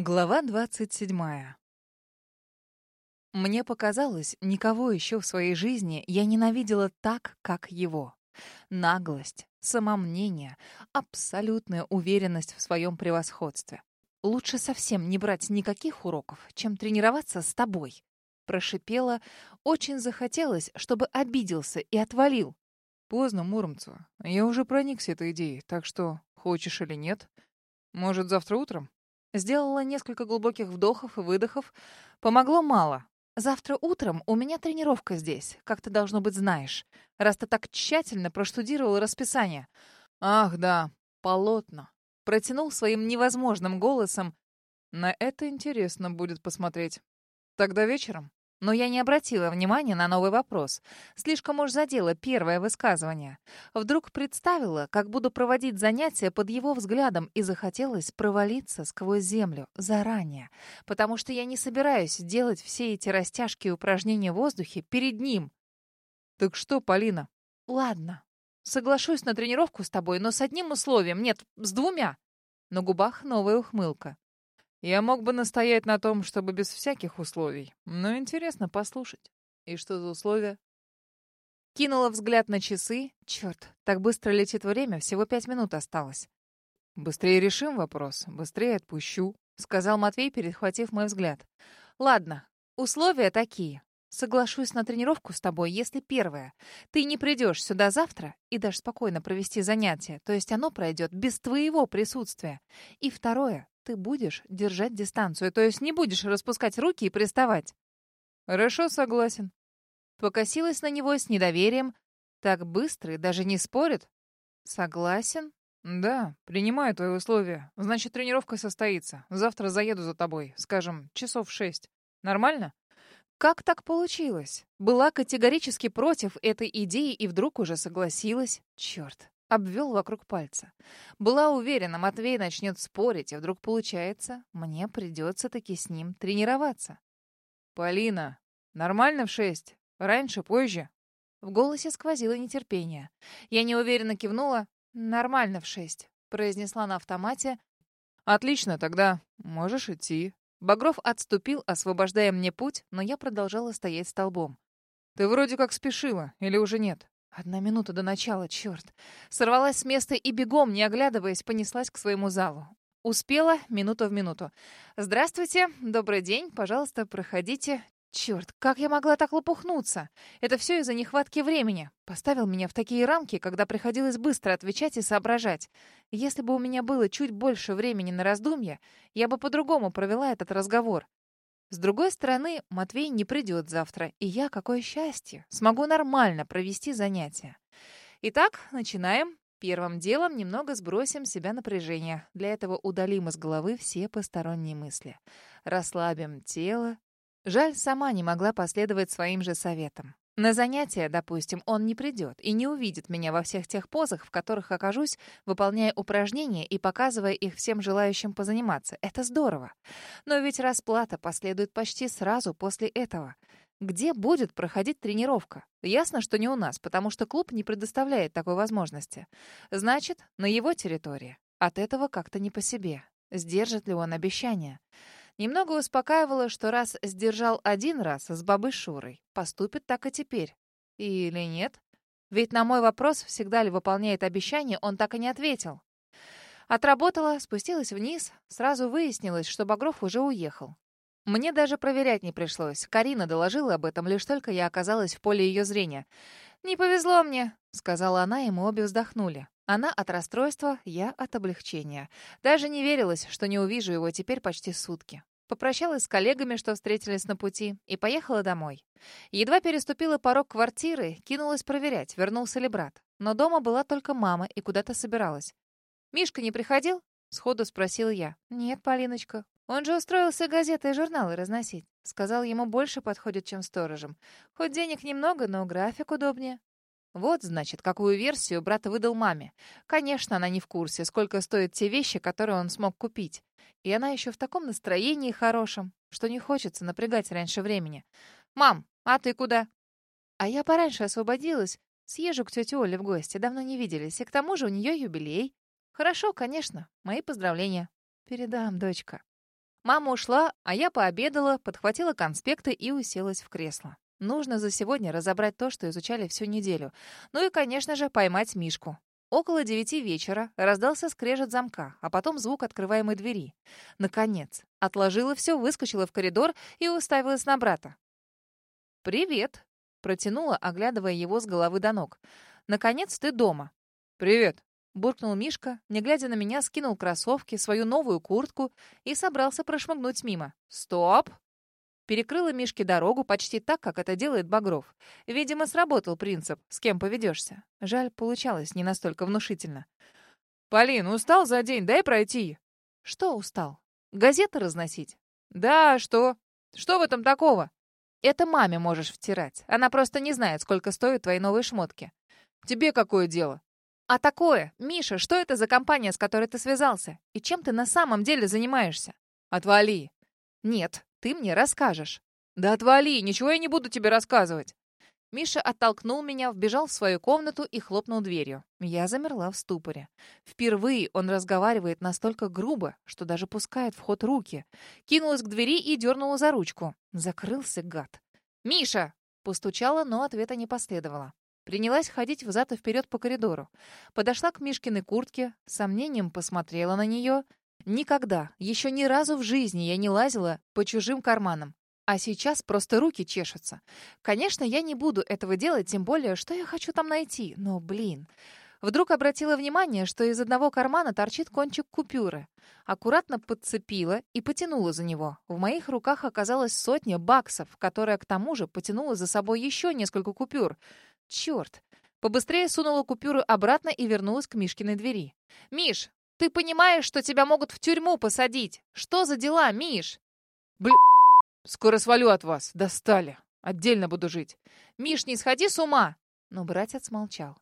Глава двадцать седьмая. Мне показалось, никого еще в своей жизни я ненавидела так, как его. Наглость, самомнение, абсолютная уверенность в своем превосходстве. Лучше совсем не брать никаких уроков, чем тренироваться с тобой. Прошипела, очень захотелось, чтобы обиделся и отвалил. Поздно, Муромцева. Я уже проникся этой идеей, так что, хочешь или нет, может, завтра утром? Сделала несколько глубоких вдохов и выдохов. Помогло мало. Завтра утром у меня тренировка здесь, как ты, должно быть, знаешь, раз ты так тщательно проштудировал расписание. Ах, да, полотна. Протянул своим невозможным голосом. На это интересно будет посмотреть. Тогда вечером? Но я не обратила внимания на новый вопрос. Слишком уж задело первое высказывание. Вдруг представила, как буду проводить занятия под его взглядом, и захотелось провалиться сквозь землю заранее, потому что я не собираюсь делать все эти растяжки и упражнения в воздухе перед ним. «Так что, Полина?» «Ладно, соглашусь на тренировку с тобой, но с одним условием, нет, с двумя». На губах новая ухмылка. Я мог бы настоять на том, чтобы без всяких условий, но интересно послушать. И что за условия? Кинула взгляд на часы. Черт, так быстро летит время, всего пять минут осталось. Быстрее решим вопрос, быстрее отпущу, сказал Матвей, перехватив мой взгляд. Ладно, условия такие. Соглашусь на тренировку с тобой, если первое, ты не придешь сюда завтра и дашь спокойно провести занятие, то есть оно пройдет без твоего присутствия. И второе, ты будешь держать дистанцию, то есть не будешь распускать руки и приставать. Хорошо, согласен. Покосилась на него с недоверием. Так быстро и даже не спорит. Согласен? Да, принимаю твои условия. Значит, тренировка состоится. Завтра заеду за тобой, скажем, часов шесть. Нормально? Как так получилось? Была категорически против этой идеи и вдруг уже согласилась. Черт, Обвел вокруг пальца. Была уверена, Матвей начнет спорить, и вдруг получается, мне придется таки с ним тренироваться. «Полина, нормально в шесть? Раньше, позже?» В голосе сквозило нетерпение. Я неуверенно кивнула. «Нормально в шесть», — произнесла на автомате. «Отлично, тогда можешь идти». Багров отступил, освобождая мне путь, но я продолжала стоять столбом. «Ты вроде как спешила, или уже нет?» Одна минута до начала, черт. Сорвалась с места и бегом, не оглядываясь, понеслась к своему залу. Успела минуту в минуту. «Здравствуйте, добрый день, пожалуйста, проходите». Черт, как я могла так лопухнуться? Это все из-за нехватки времени. Поставил меня в такие рамки, когда приходилось быстро отвечать и соображать. Если бы у меня было чуть больше времени на раздумья, я бы по-другому провела этот разговор. С другой стороны, Матвей не придет завтра, и я, какое счастье, смогу нормально провести занятия. Итак, начинаем. Первым делом немного сбросим себя напряжение. Для этого удалим из головы все посторонние мысли. Расслабим тело. Жаль, сама не могла последовать своим же советам. На занятия, допустим, он не придет и не увидит меня во всех тех позах, в которых окажусь, выполняя упражнения и показывая их всем желающим позаниматься. Это здорово. Но ведь расплата последует почти сразу после этого. Где будет проходить тренировка? Ясно, что не у нас, потому что клуб не предоставляет такой возможности. Значит, на его территории. От этого как-то не по себе. Сдержит ли он обещание? Немного успокаивало, что раз сдержал один раз с бабой Шурой, поступит так и теперь. Или нет? Ведь на мой вопрос, всегда ли выполняет обещание, он так и не ответил. Отработала, спустилась вниз, сразу выяснилось, что Багров уже уехал. Мне даже проверять не пришлось. Карина доложила об этом, лишь только я оказалась в поле ее зрения. «Не повезло мне», — сказала она, и мы обе вздохнули. Она от расстройства, я от облегчения. Даже не верилось, что не увижу его теперь почти сутки. Попрощалась с коллегами, что встретились на пути, и поехала домой. Едва переступила порог квартиры, кинулась проверять, вернулся ли брат. Но дома была только мама и куда-то собиралась. «Мишка не приходил?» — сходу спросил я. «Нет, Полиночка. Он же устроился газеты и журналы разносить. Сказал, ему больше подходит, чем сторожем. Хоть денег немного, но график удобнее. Вот, значит, какую версию брат выдал маме. Конечно, она не в курсе, сколько стоят те вещи, которые он смог купить. И она еще в таком настроении хорошем, что не хочется напрягать раньше времени. «Мам, а ты куда?» А я пораньше освободилась. Съезжу к тете Оле в гости, давно не виделись. И к тому же у нее юбилей. Хорошо, конечно. Мои поздравления. Передам, дочка. Мама ушла, а я пообедала, подхватила конспекты и уселась в кресло. Нужно за сегодня разобрать то, что изучали всю неделю. Ну и, конечно же, поймать Мишку. Около девяти вечера раздался скрежет замка, а потом звук открываемой двери. Наконец, отложила все, выскочила в коридор и уставилась на брата. «Привет», — протянула, оглядывая его с головы до ног. «Наконец ты дома». «Привет», — буркнул Мишка, не глядя на меня, скинул кроссовки, свою новую куртку и собрался прошмыгнуть мимо. «Стоп!» Перекрыла Мишке дорогу почти так, как это делает Багров. Видимо, сработал принцип «с кем поведешься». Жаль, получалось не настолько внушительно. «Полин, устал за день? Дай пройти». «Что устал? Газеты разносить?» «Да, что? Что в этом такого?» «Это маме можешь втирать. Она просто не знает, сколько стоят твои новые шмотки». «Тебе какое дело?» «А такое? Миша, что это за компания, с которой ты связался? И чем ты на самом деле занимаешься?» «Отвали». «Нет, ты мне расскажешь». «Да отвали, ничего я не буду тебе рассказывать». Миша оттолкнул меня, вбежал в свою комнату и хлопнул дверью. Я замерла в ступоре. Впервые он разговаривает настолько грубо, что даже пускает в ход руки. Кинулась к двери и дернула за ручку. Закрылся гад. «Миша!» — постучала, но ответа не последовало. Принялась ходить взад и вперед по коридору. Подошла к Мишкиной куртке, с сомнением посмотрела на нее — Никогда, еще ни разу в жизни я не лазила по чужим карманам. А сейчас просто руки чешутся. Конечно, я не буду этого делать, тем более, что я хочу там найти. Но, блин... Вдруг обратила внимание, что из одного кармана торчит кончик купюры. Аккуратно подцепила и потянула за него. В моих руках оказалась сотня баксов, которая к тому же потянула за собой еще несколько купюр. Черт! Побыстрее сунула купюру обратно и вернулась к Мишкиной двери. «Миш, ты понимаешь, что тебя могут в тюрьму посадить? Что за дела, Миш? Бля, скоро свалю от вас. Достали. Отдельно буду жить. Миш, не сходи с ума. Но братец молчал.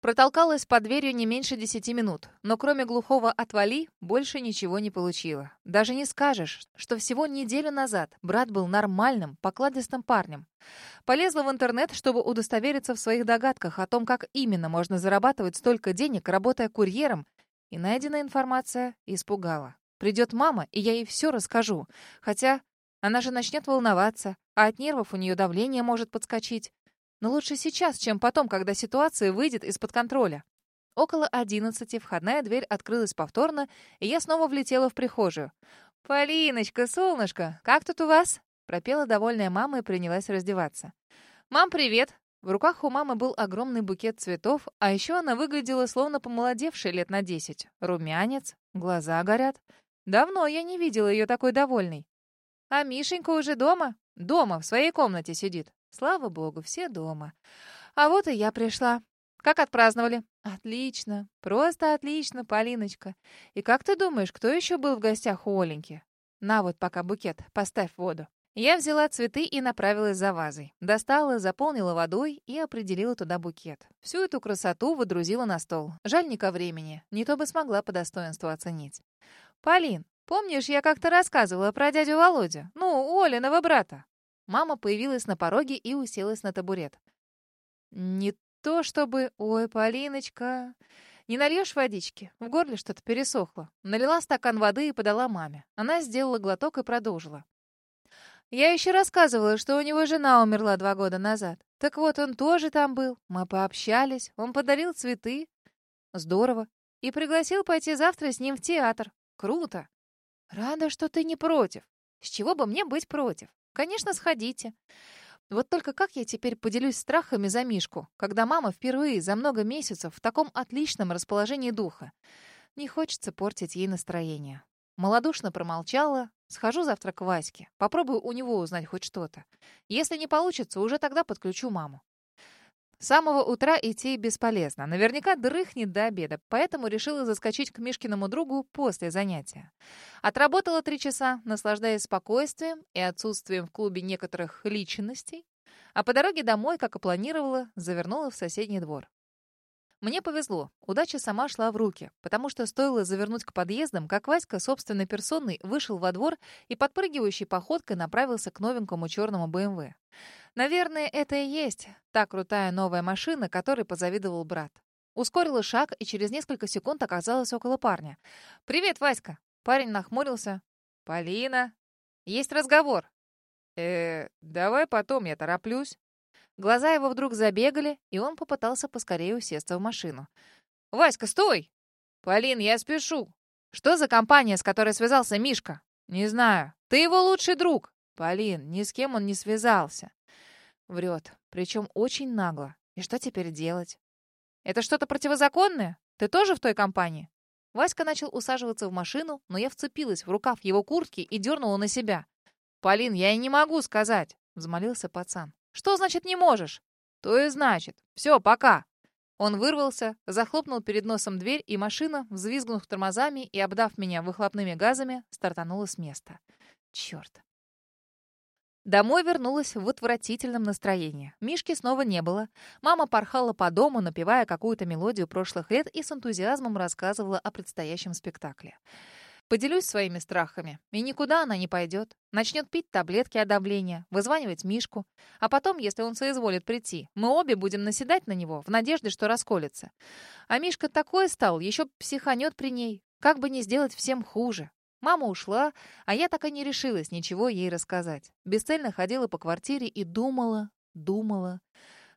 Протолкалась под дверью не меньше десяти минут, но кроме глухого «отвали» больше ничего не получила. Даже не скажешь, что всего неделю назад брат был нормальным, покладистым парнем. Полезла в интернет, чтобы удостовериться в своих догадках о том, как именно можно зарабатывать столько денег, работая курьером и найденная информация испугала. Придет мама, и я ей все расскажу. Хотя она же начнет волноваться, а от нервов у нее давление может подскочить. Но лучше сейчас, чем потом, когда ситуация выйдет из-под контроля. Около одиннадцати входная дверь открылась повторно, и я снова влетела в прихожую. «Полиночка, солнышко, как тут у вас?» Пропела довольная мама и принялась раздеваться. «Мам, привет! В руках у мамы был огромный букет цветов, а еще она выглядела словно помолодевшей лет на десять. Румянец, глаза горят. Давно я не видела ее такой довольной. А Мишенька уже дома? Дома, в своей комнате сидит. Слава богу, все дома. А вот и я пришла. Как отпраздновали? Отлично, просто отлично, Полиночка. И как ты думаешь, кто еще был в гостях у Оленьки? На вот пока букет, поставь воду. Я взяла цветы и направилась за вазой. Достала, заполнила водой и определила туда букет. Всю эту красоту выдрузила на стол. Жаль не ко времени, не то бы смогла по достоинству оценить. «Полин, помнишь, я как-то рассказывала про дядю Володю? Ну, Олиного брата?» Мама появилась на пороге и уселась на табурет. «Не то чтобы... Ой, Полиночка...» «Не нальешь водички?» В горле что-то пересохло. Налила стакан воды и подала маме. Она сделала глоток и продолжила. Я еще рассказывала, что у него жена умерла два года назад. Так вот, он тоже там был. Мы пообщались. Он подарил цветы. Здорово. И пригласил пойти завтра с ним в театр. Круто. Рада, что ты не против. С чего бы мне быть против? Конечно, сходите. Вот только как я теперь поделюсь страхами за Мишку, когда мама впервые за много месяцев в таком отличном расположении духа? Не хочется портить ей настроение. Малодушно промолчала, Схожу завтра к Ваське. Попробую у него узнать хоть что-то. Если не получится, уже тогда подключу маму. С самого утра идти бесполезно. Наверняка дрыхнет до обеда, поэтому решила заскочить к Мишкиному другу после занятия. Отработала три часа, наслаждаясь спокойствием и отсутствием в клубе некоторых личностей, а по дороге домой, как и планировала, завернула в соседний двор. Мне повезло. Удача сама шла в руки, потому что стоило завернуть к подъездам, как Васька собственной персоной вышел во двор и подпрыгивающей походкой направился к новенькому черному БМВ. Наверное, это и есть та крутая новая машина, которой позавидовал брат. Ускорила шаг и через несколько секунд оказалась около парня. «Привет, Васька!» Парень нахмурился. «Полина, есть разговор». «Э, давай потом, я тороплюсь». Глаза его вдруг забегали, и он попытался поскорее усесться в машину. «Васька, стой!» «Полин, я спешу». «Что за компания, с которой связался Мишка?» «Не знаю. Ты его лучший друг». «Полин, ни с кем он не связался». Врет, причем очень нагло. И что теперь делать? «Это что-то противозаконное? Ты тоже в той компании?» Васька начал усаживаться в машину, но я вцепилась в рукав его куртки и дернула на себя. «Полин, я и не могу сказать», — взмолился пацан. «Что значит не можешь?» «То и значит. Все, пока». Он вырвался, захлопнул перед носом дверь, и машина, взвизгнув тормозами и обдав меня выхлопными газами, стартанула с места. Черт. Домой вернулась в отвратительном настроении. Мишки снова не было. Мама порхала по дому, напевая какую-то мелодию прошлых лет и с энтузиазмом рассказывала о предстоящем спектакле. Поделюсь своими страхами. И никуда она не пойдет. Начнет пить таблетки от давления, вызванивать Мишку. А потом, если он соизволит прийти, мы обе будем наседать на него в надежде, что расколется. А Мишка такой стал, еще психанет при ней. Как бы не сделать всем хуже. Мама ушла, а я так и не решилась ничего ей рассказать. Бесцельно ходила по квартире и думала, думала.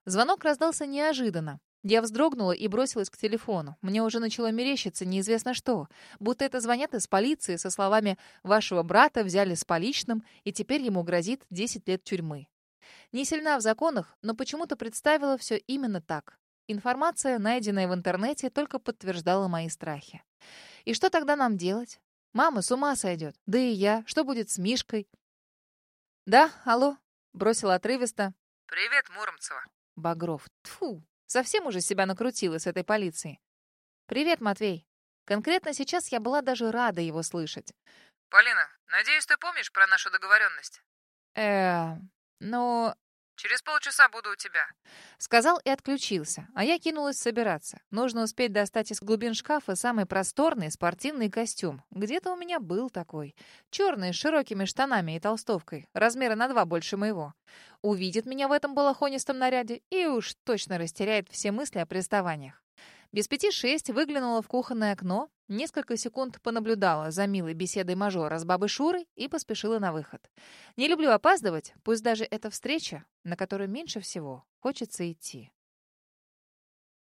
Звонок раздался неожиданно. Я вздрогнула и бросилась к телефону. Мне уже начало мерещиться неизвестно что. Будто это звонят из полиции со словами «Вашего брата взяли с поличным, и теперь ему грозит 10 лет тюрьмы». Не сильна в законах, но почему-то представила все именно так. Информация, найденная в интернете, только подтверждала мои страхи. И что тогда нам делать? Мама с ума сойдет. Да и я. Что будет с Мишкой? Да, алло. Бросила отрывисто. Привет, Муромцева. Багров. Тфу. Совсем уже себя накрутила с этой полицией. Привет, Матвей. Конкретно сейчас я была даже рада его слышать. Полина, надеюсь, ты помнишь про нашу договоренность? Э, но Через полчаса буду у тебя». Сказал и отключился, а я кинулась собираться. Нужно успеть достать из глубин шкафа самый просторный спортивный костюм. Где-то у меня был такой. Черный, с широкими штанами и толстовкой. Размера на два больше моего. Увидит меня в этом балахонистом наряде и уж точно растеряет все мысли о приставаниях. Без пяти шесть выглянула в кухонное окно, несколько секунд понаблюдала за милой беседой мажора с бабой Шурой и поспешила на выход. Не люблю опаздывать, пусть даже это встреча, на которую меньше всего хочется идти.